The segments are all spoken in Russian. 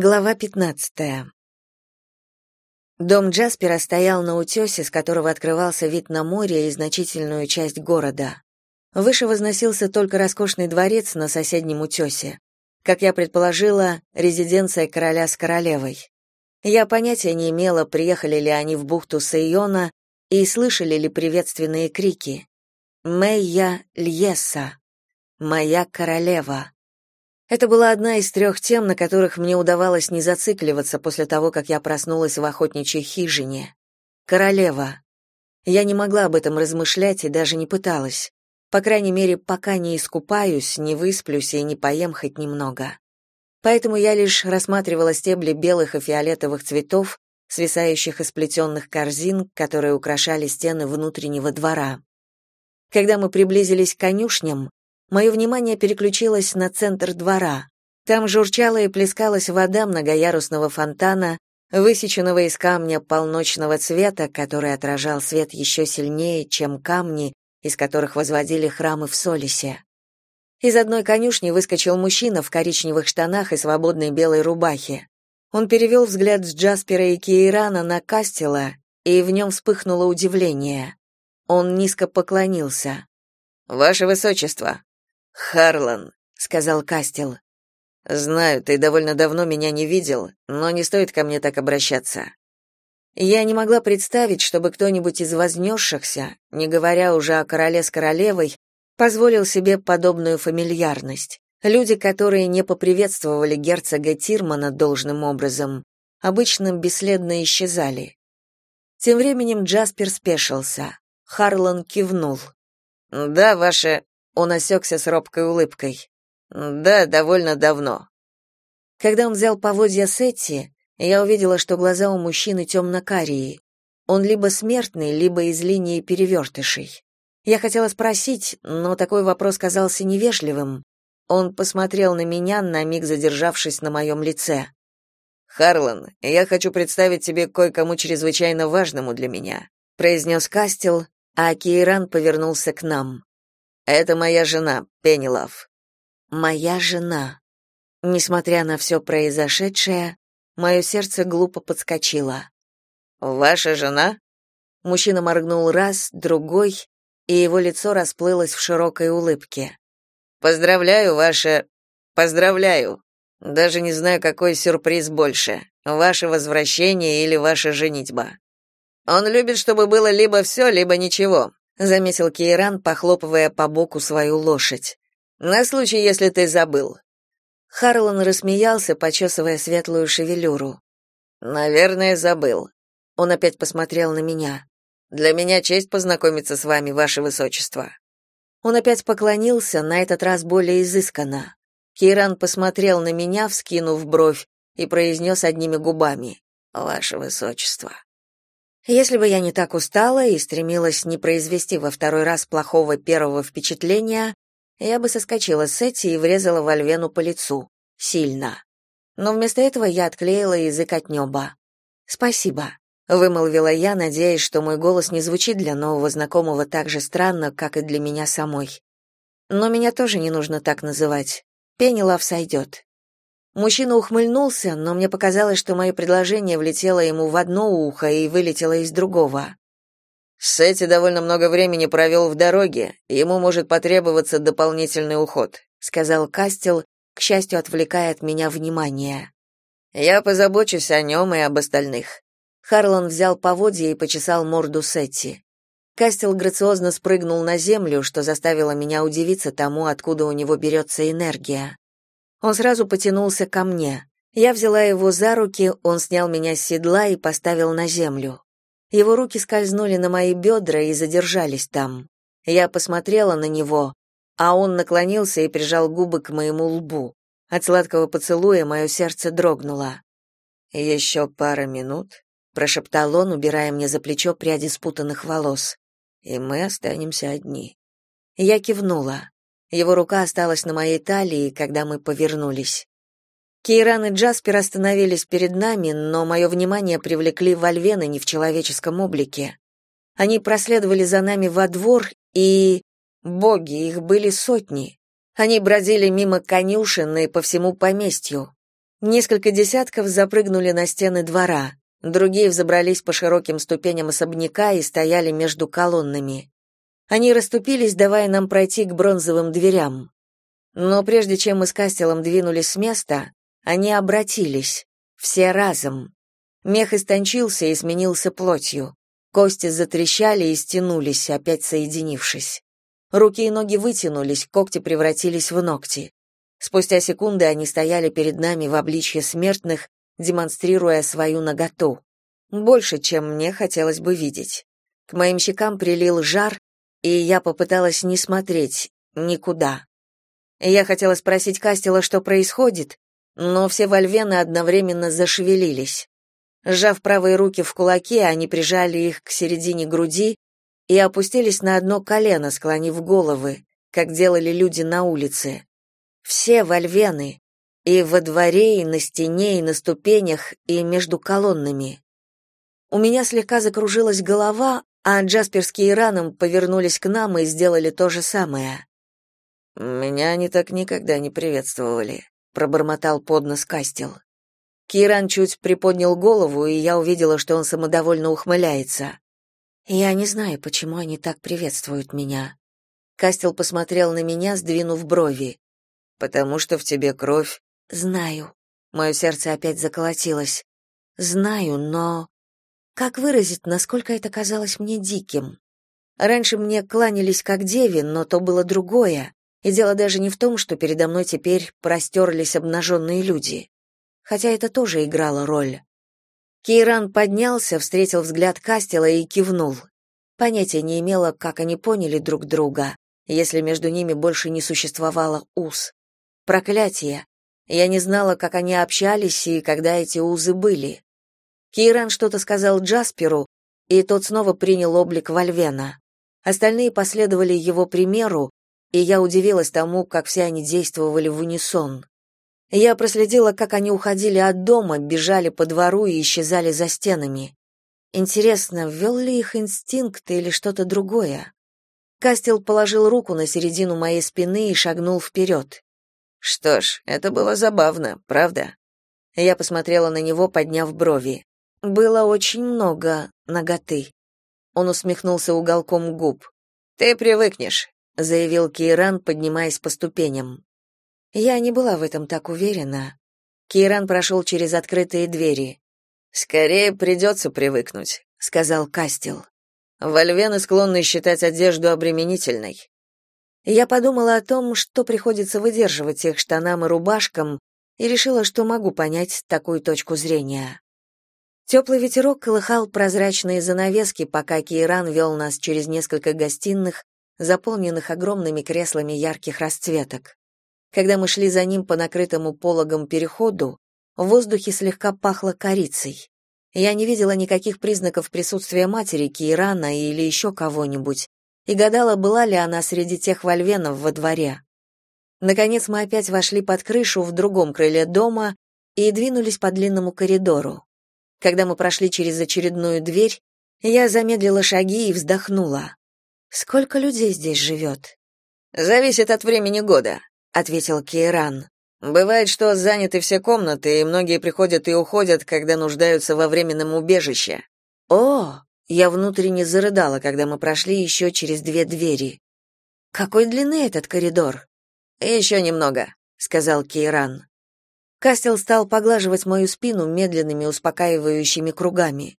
Глава 15. Дом Джаспера стоял на утесе, с которого открывался вид на море и значительную часть города. Выше возносился только роскошный дворец на соседнем утесе. Как я предположила, резиденция короля с королевой. Я понятия не имела, приехали ли они в бухту Сайона и слышали ли приветственные крики. «Мэйя Льеса! Моя королева!» Это была одна из трех тем, на которых мне удавалось не зацикливаться после того, как я проснулась в охотничьей хижине. Королева. Я не могла об этом размышлять и даже не пыталась. По крайней мере, пока не искупаюсь, не высплюсь и не поем хоть немного. Поэтому я лишь рассматривала стебли белых и фиолетовых цветов, свисающих из плетенных корзин, которые украшали стены внутреннего двора. Когда мы приблизились к конюшням, мое внимание переключилось на центр двора. Там журчала и плескалась вода многоярусного фонтана, высеченного из камня полночного цвета, который отражал свет еще сильнее, чем камни, из которых возводили храмы в Солисе. Из одной конюшни выскочил мужчина в коричневых штанах и свободной белой рубахе. Он перевел взгляд с Джаспера и Кейрана на Кастела, и в нем вспыхнуло удивление. Он низко поклонился. «Ваше Высочество!» «Харлан», — сказал Кастел. «Знаю, ты довольно давно меня не видел, но не стоит ко мне так обращаться. Я не могла представить, чтобы кто-нибудь из вознесшихся, не говоря уже о короле с королевой, позволил себе подобную фамильярность. Люди, которые не поприветствовали герцога Тирмана должным образом, обычно бесследно исчезали. Тем временем Джаспер спешился. Харлан кивнул. «Да, ваше...» Он осекся с робкой улыбкой. Да, довольно давно. Когда он взял поводья Сетти, я увидела, что глаза у мужчины темно-карие. Он либо смертный, либо из линии перевертышей. Я хотела спросить, но такой вопрос казался невежливым. Он посмотрел на меня, на миг задержавшись на моем лице. «Харлан, я хочу представить тебе кое-кому чрезвычайно важному для меня», произнес Кастел, а Кейран повернулся к нам. Это моя жена, Пенелав. Моя жена. Несмотря на все произошедшее, мое сердце глупо подскочило. Ваша жена? Мужчина моргнул раз, другой, и его лицо расплылось в широкой улыбке. Поздравляю, ваше... Поздравляю. Даже не знаю, какой сюрприз больше: ваше возвращение или ваша женитьба. Он любит, чтобы было либо все, либо ничего заметил Кейран, похлопывая по боку свою лошадь. На случай, если ты забыл. Харлан рассмеялся, почесывая светлую шевелюру. Наверное, забыл. Он опять посмотрел на меня. Для меня честь познакомиться с вами, ваше высочество. Он опять поклонился, на этот раз более изысканно. Кейран посмотрел на меня, вскинув бровь, и произнес одними губами: "Ваше высочество". Если бы я не так устала и стремилась не произвести во второй раз плохого первого впечатления, я бы соскочила с Эти и врезала Вольвену по лицу. Сильно. Но вместо этого я отклеила язык от неба. «Спасибо», — вымолвила я, надеясь, что мой голос не звучит для нового знакомого так же странно, как и для меня самой. Но меня тоже не нужно так называть. Пенелав сойдет. Мужчина ухмыльнулся, но мне показалось, что мое предложение влетело ему в одно ухо и вылетело из другого. Сетти довольно много времени провел в дороге, ему может потребоваться дополнительный уход, сказал Кастел, к счастью, отвлекая от меня внимание. Я позабочусь о нем и об остальных. Харлан взял поводья и почесал морду Сетти. Кастел грациозно спрыгнул на землю, что заставило меня удивиться тому, откуда у него берется энергия. Он сразу потянулся ко мне. Я взяла его за руки, он снял меня с седла и поставил на землю. Его руки скользнули на мои бедра и задержались там. Я посмотрела на него, а он наклонился и прижал губы к моему лбу. От сладкого поцелуя мое сердце дрогнуло. «Еще пара минут», — прошептал он, убирая мне за плечо пряди спутанных волос. «И мы останемся одни». Я кивнула. Его рука осталась на моей талии, когда мы повернулись. Кейран и Джаспер остановились перед нами, но мое внимание привлекли вольвены не в человеческом облике. Они проследовали за нами во двор, и... Боги, их были сотни. Они бродили мимо конюшен и по всему поместью. Несколько десятков запрыгнули на стены двора, другие взобрались по широким ступеням особняка и стояли между колоннами. Они расступились, давая нам пройти к бронзовым дверям. Но прежде чем мы с Кастелом двинулись с места, они обратились, все разом. Мех истончился и сменился плотью. Кости затрещали и стянулись, опять соединившись. Руки и ноги вытянулись, когти превратились в ногти. Спустя секунды они стояли перед нами в обличье смертных, демонстрируя свою наготу. Больше, чем мне хотелось бы видеть. К моим щекам прилил жар, и я попыталась не смотреть никуда. Я хотела спросить Кастела, что происходит, но все вольвены одновременно зашевелились. Сжав правые руки в кулаки, они прижали их к середине груди и опустились на одно колено, склонив головы, как делали люди на улице. Все вольвены, и во дворе, и на стене, и на ступенях, и между колоннами. У меня слегка закружилась голова, а Джасперские раном повернулись к нам и сделали то же самое. «Меня они так никогда не приветствовали», — пробормотал поднос Кастел. Киран чуть приподнял голову, и я увидела, что он самодовольно ухмыляется. «Я не знаю, почему они так приветствуют меня». Кастел посмотрел на меня, сдвинув брови. «Потому что в тебе кровь». «Знаю». Мое сердце опять заколотилось. «Знаю, но...» Как выразить, насколько это казалось мне диким? Раньше мне кланялись как деве, но то было другое. И дело даже не в том, что передо мной теперь простерлись обнаженные люди. Хотя это тоже играло роль. Кейран поднялся, встретил взгляд Кастела и кивнул. Понятия не имела, как они поняли друг друга, если между ними больше не существовало уз. Проклятие. Я не знала, как они общались и когда эти узы были. Кейран что-то сказал Джасперу, и тот снова принял облик Вальвена. Остальные последовали его примеру, и я удивилась тому, как все они действовали в унисон. Я проследила, как они уходили от дома, бежали по двору и исчезали за стенами. Интересно, ввел ли их инстинкт или что-то другое? Кастел положил руку на середину моей спины и шагнул вперед. Что ж, это было забавно, правда? Я посмотрела на него, подняв брови. Было очень много наготы. Он усмехнулся уголком губ. Ты привыкнешь заявил Кейран, поднимаясь по ступеням. Я не была в этом так уверена. Кейран прошел через открытые двери. Скорее придется привыкнуть, сказал Кастел. Вольвены склонны считать одежду обременительной. Я подумала о том, что приходится выдерживать их штанам и рубашкам, и решила, что могу понять такую точку зрения. Теплый ветерок колыхал прозрачные занавески, пока Кейран вел нас через несколько гостиных, заполненных огромными креслами ярких расцветок. Когда мы шли за ним по накрытому пологом переходу, в воздухе слегка пахло корицей. Я не видела никаких признаков присутствия матери Кирана или еще кого-нибудь, и гадала, была ли она среди тех вольвенов во дворе. Наконец мы опять вошли под крышу в другом крыле дома и двинулись по длинному коридору. Когда мы прошли через очередную дверь, я замедлила шаги и вздохнула. Сколько людей здесь живет?» «Зависит от времени года», — ответил Кейран. «Бывает, что заняты все комнаты, и многие приходят и уходят, когда нуждаются во временном убежище». «О!» — я внутренне зарыдала, когда мы прошли еще через две двери. «Какой длины этот коридор?» «Еще немного», — сказал Кейран. Кастел стал поглаживать мою спину медленными успокаивающими кругами.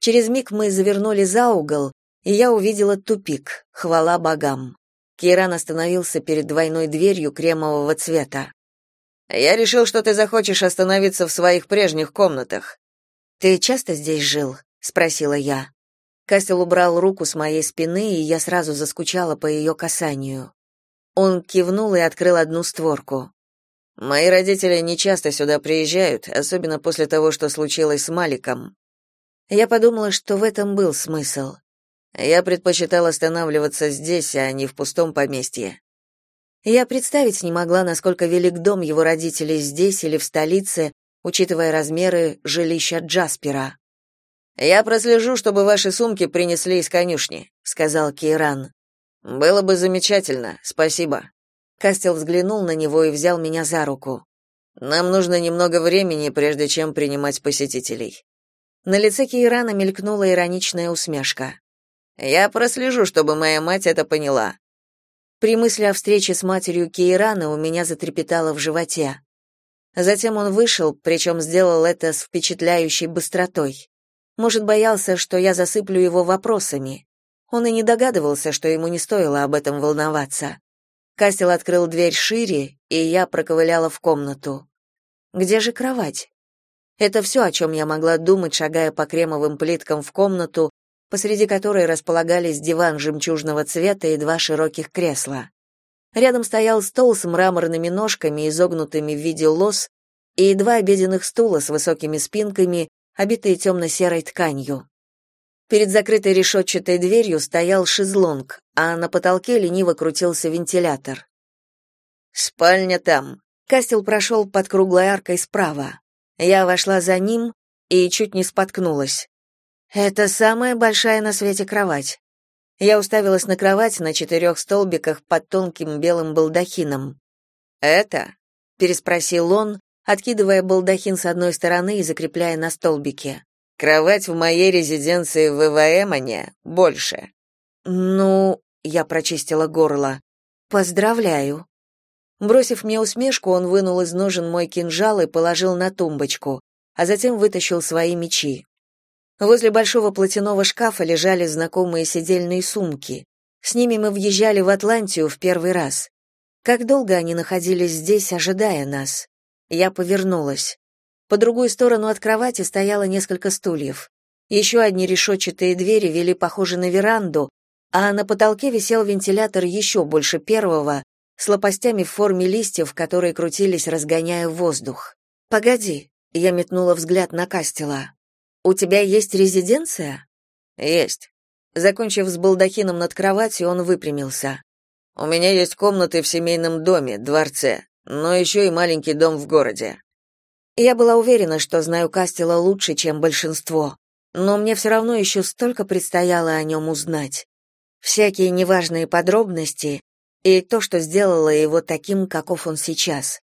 Через миг мы завернули за угол, и я увидела тупик, хвала богам. Киран остановился перед двойной дверью кремового цвета. «Я решил, что ты захочешь остановиться в своих прежних комнатах». «Ты часто здесь жил?» — спросила я. Кастел убрал руку с моей спины, и я сразу заскучала по ее касанию. Он кивнул и открыл одну створку. «Мои родители не часто сюда приезжают, особенно после того, что случилось с Маликом». Я подумала, что в этом был смысл. Я предпочитал останавливаться здесь, а не в пустом поместье. Я представить не могла, насколько велик дом его родителей здесь или в столице, учитывая размеры жилища Джаспера. Я прослежу, чтобы ваши сумки принесли из конюшни, сказал Кейран. Было бы замечательно, спасибо. Кастел взглянул на него и взял меня за руку. Нам нужно немного времени, прежде чем принимать посетителей. На лице Кейрана мелькнула ироничная усмешка. Я прослежу, чтобы моя мать это поняла. При мысли о встрече с матерью Кейрана у меня затрепетало в животе. Затем он вышел, причем сделал это с впечатляющей быстротой. Может, боялся, что я засыплю его вопросами. Он и не догадывался, что ему не стоило об этом волноваться. Кастел открыл дверь шире, и я проковыляла в комнату. Где же кровать? Это все, о чем я могла думать, шагая по кремовым плиткам в комнату, посреди которой располагались диван жемчужного цвета и два широких кресла. Рядом стоял стол с мраморными ножками, изогнутыми в виде лос, и два обеденных стула с высокими спинками, обитые темно-серой тканью. Перед закрытой решетчатой дверью стоял шезлонг, а на потолке лениво крутился вентилятор. «Спальня там». Кастел прошел под круглой аркой справа. Я вошла за ним и чуть не споткнулась. Это самая большая на свете кровать. Я уставилась на кровать на четырех столбиках под тонким белым балдахином. «Это?» — переспросил он, откидывая балдахин с одной стороны и закрепляя на столбике. Кровать в моей резиденции в Иваэмоне больше. Ну, я прочистила горло. Поздравляю. Бросив мне усмешку, он вынул из ножен мой кинжал и положил на тумбочку, а затем вытащил свои мечи. Возле большого платяного шкафа лежали знакомые сидельные сумки. С ними мы въезжали в Атлантию в первый раз. Как долго они находились здесь, ожидая нас? Я повернулась. По другую сторону от кровати стояло несколько стульев. Еще одни решетчатые двери вели, похоже, на веранду, а на потолке висел вентилятор еще больше первого, с лопастями в форме листьев, которые крутились, разгоняя воздух. «Погоди», — я метнула взгляд на Кастела. «У тебя есть резиденция?» «Есть». Закончив с балдахином над кроватью, он выпрямился. «У меня есть комнаты в семейном доме, дворце, но еще и маленький дом в городе. Я была уверена, что знаю Кастела лучше, чем большинство, но мне все равно еще столько предстояло о нем узнать. Всякие неважные подробности и то, что сделало его таким, каков он сейчас.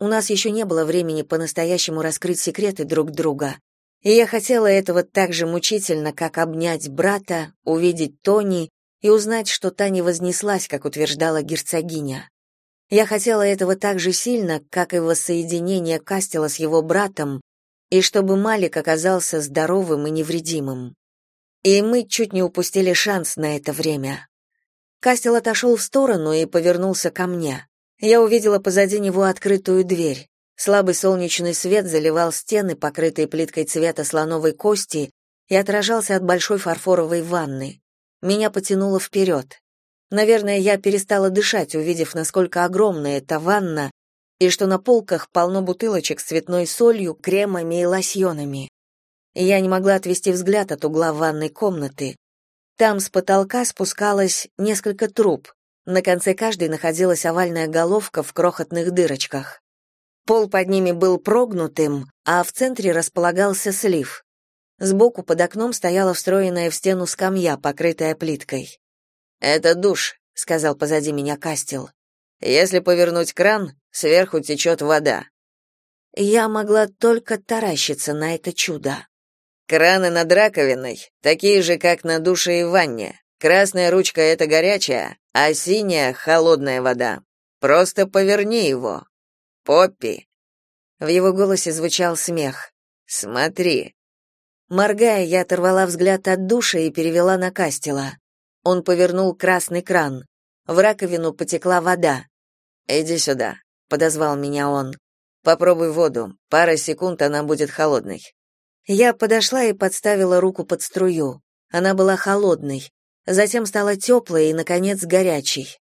У нас еще не было времени по-настоящему раскрыть секреты друг друга, и я хотела этого так же мучительно, как обнять брата, увидеть Тони и узнать, что та не вознеслась, как утверждала герцогиня. Я хотела этого так же сильно, как и воссоединение Кастела с его братом, и чтобы Малик оказался здоровым и невредимым. И мы чуть не упустили шанс на это время. Кастел отошел в сторону и повернулся ко мне. Я увидела позади него открытую дверь. Слабый солнечный свет заливал стены, покрытые плиткой цвета слоновой кости, и отражался от большой фарфоровой ванны. Меня потянуло вперед. Наверное, я перестала дышать, увидев, насколько огромная эта ванна, и что на полках полно бутылочек с цветной солью, кремами и лосьонами. Я не могла отвести взгляд от угла ванной комнаты. Там с потолка спускалось несколько труб. На конце каждой находилась овальная головка в крохотных дырочках. Пол под ними был прогнутым, а в центре располагался слив. Сбоку под окном стояла встроенная в стену скамья, покрытая плиткой. «Это душ», — сказал позади меня Кастел. «Если повернуть кран, сверху течет вода». Я могла только таращиться на это чудо. Краны над раковиной, такие же, как на душе и ванне. Красная ручка — это горячая, а синяя — холодная вода. Просто поверни его. Поппи. В его голосе звучал смех. Смотри. Моргая, я оторвала взгляд от душа и перевела на Кастела. Он повернул красный кран. В раковину потекла вода. «Иди сюда», — подозвал меня он. «Попробуй воду. Пара секунд, она будет холодной». Я подошла и подставила руку под струю. Она была холодной. Затем стала теплой и, наконец, горячей.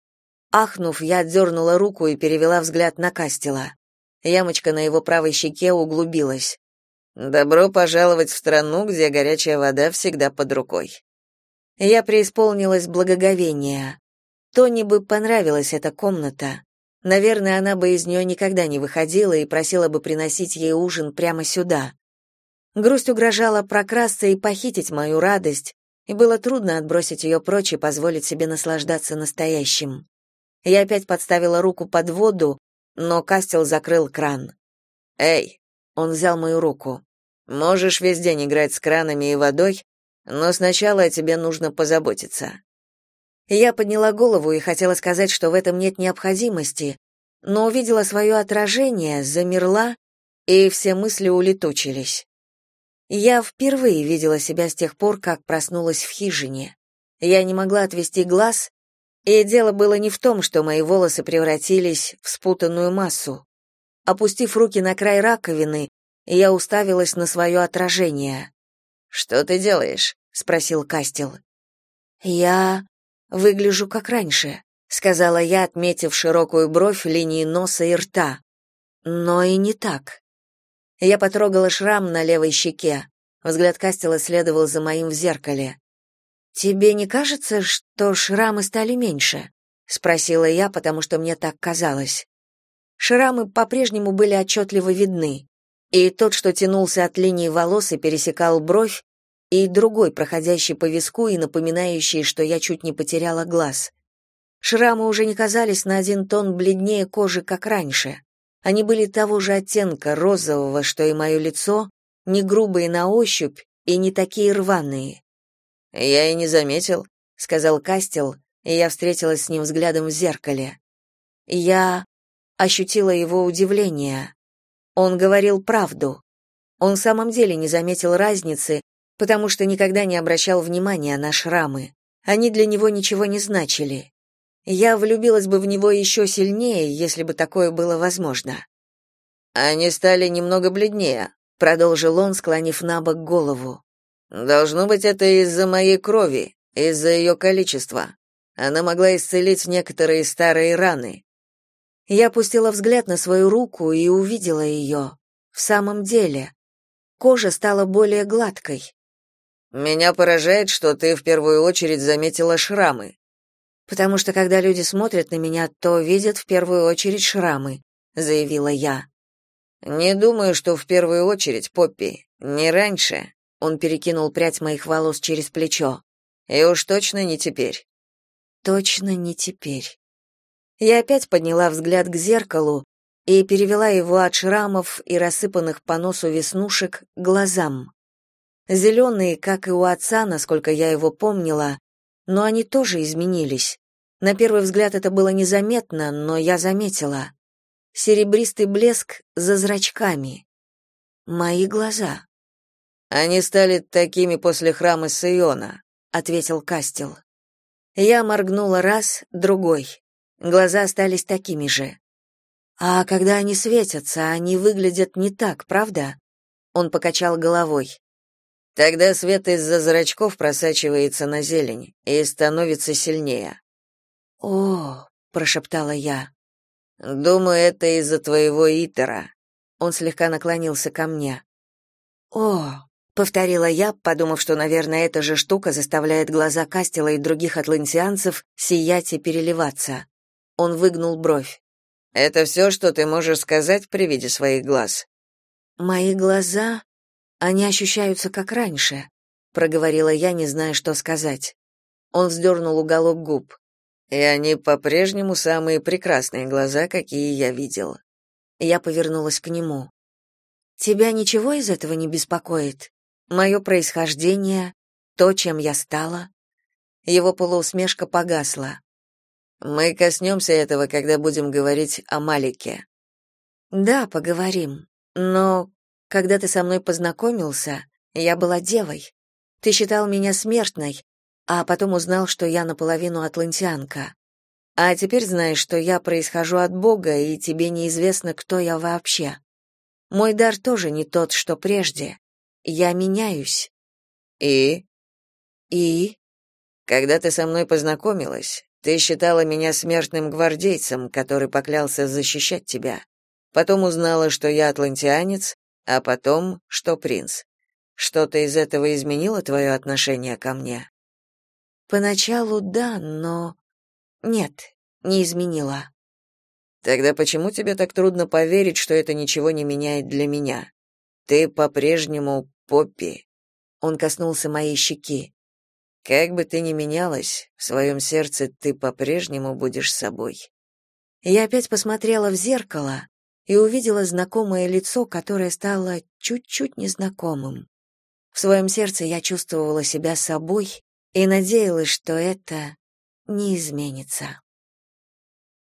Ахнув, я отдернула руку и перевела взгляд на Кастела. Ямочка на его правой щеке углубилась. «Добро пожаловать в страну, где горячая вода всегда под рукой», я преисполнилась благоговения. Тони бы понравилась эта комната. Наверное, она бы из нее никогда не выходила и просила бы приносить ей ужин прямо сюда. Грусть угрожала прокрасться и похитить мою радость, и было трудно отбросить ее прочь и позволить себе наслаждаться настоящим. Я опять подставила руку под воду, но Кастел закрыл кран. Эй, он взял мою руку. Можешь весь день играть с кранами и водой, но сначала о тебе нужно позаботиться. Я подняла голову и хотела сказать, что в этом нет необходимости, но увидела свое отражение, замерла, и все мысли улетучились. Я впервые видела себя с тех пор, как проснулась в хижине. Я не могла отвести глаз, и дело было не в том, что мои волосы превратились в спутанную массу. Опустив руки на край раковины, я уставилась на свое отражение. «Что ты делаешь?» — спросил Кастел. «Я выгляжу как раньше», — сказала я, отметив широкую бровь линии носа и рта. «Но и не так». Я потрогала шрам на левой щеке. Взгляд Кастела следовал за моим в зеркале. «Тебе не кажется, что шрамы стали меньше?» — спросила я, потому что мне так казалось. Шрамы по-прежнему были отчетливо видны, и тот, что тянулся от линии волос и пересекал бровь, и другой, проходящий по виску и напоминающий, что я чуть не потеряла глаз. Шрамы уже не казались на один тон бледнее кожи, как раньше. Они были того же оттенка, розового, что и мое лицо, не грубые на ощупь и не такие рваные. «Я и не заметил», — сказал Кастел, и я встретилась с ним взглядом в зеркале. Я ощутила его удивление. Он говорил правду. Он в самом деле не заметил разницы, потому что никогда не обращал внимания на шрамы. Они для него ничего не значили. Я влюбилась бы в него еще сильнее, если бы такое было возможно. Они стали немного бледнее, продолжил он, склонив на бок голову. Должно быть, это из-за моей крови, из-за ее количества. Она могла исцелить некоторые старые раны. Я опустила взгляд на свою руку и увидела ее. В самом деле, кожа стала более гладкой. Меня поражает, что ты в первую очередь заметила шрамы. Потому что когда люди смотрят на меня, то видят в первую очередь шрамы, заявила я. Не думаю, что в первую очередь, Поппи, не раньше. Он перекинул прядь моих волос через плечо. И уж точно не теперь. Точно не теперь. Я опять подняла взгляд к зеркалу и перевела его от шрамов и рассыпанных по носу веснушек к глазам. Зеленые, как и у отца, насколько я его помнила, но они тоже изменились. На первый взгляд это было незаметно, но я заметила. Серебристый блеск за зрачками. Мои глаза. Они стали такими после храма Сиона, ответил Кастел. Я моргнула раз, другой. Глаза остались такими же. А когда они светятся, они выглядят не так, правда? Он покачал головой. Тогда свет из-за зрачков просачивается на зелень и становится сильнее. О, прошептала я. Думаю, это из-за твоего итера. Он слегка наклонился ко мне. О, повторила я, подумав, что, наверное, эта же штука заставляет глаза Кастела и других атлантианцев сиять и переливаться. Он выгнул бровь. Это все, что ты можешь сказать при виде своих глаз? Мои глаза, они ощущаются как раньше, проговорила я, не зная, что сказать. Он вздернул уголок губ. И они по-прежнему самые прекрасные глаза, какие я видел. Я повернулась к нему. Тебя ничего из этого не беспокоит? Мое происхождение, то, чем я стала? Его полуусмешка погасла. Мы коснемся этого, когда будем говорить о Малике. Да, поговорим. Но когда ты со мной познакомился, я была девой. Ты считал меня смертной, а потом узнал, что я наполовину атлантианка. А теперь знаешь, что я происхожу от Бога, и тебе неизвестно, кто я вообще. Мой дар тоже не тот, что прежде. Я меняюсь. И? И? Когда ты со мной познакомилась, ты считала меня смертным гвардейцем, который поклялся защищать тебя. Потом узнала, что я атлантианец, а потом, что принц. Что-то из этого изменило твое отношение ко мне? Поначалу да, но нет, не изменило. Тогда почему тебе так трудно поверить, что это ничего не меняет для меня? Ты по-прежнему Поппи. Он коснулся моей щеки. Как бы ты ни менялась, в своем сердце ты по-прежнему будешь собой. Я опять посмотрела в зеркало, и увидела знакомое лицо, которое стало чуть-чуть незнакомым. В своем сердце я чувствовала себя собой и надеялась, что это не изменится.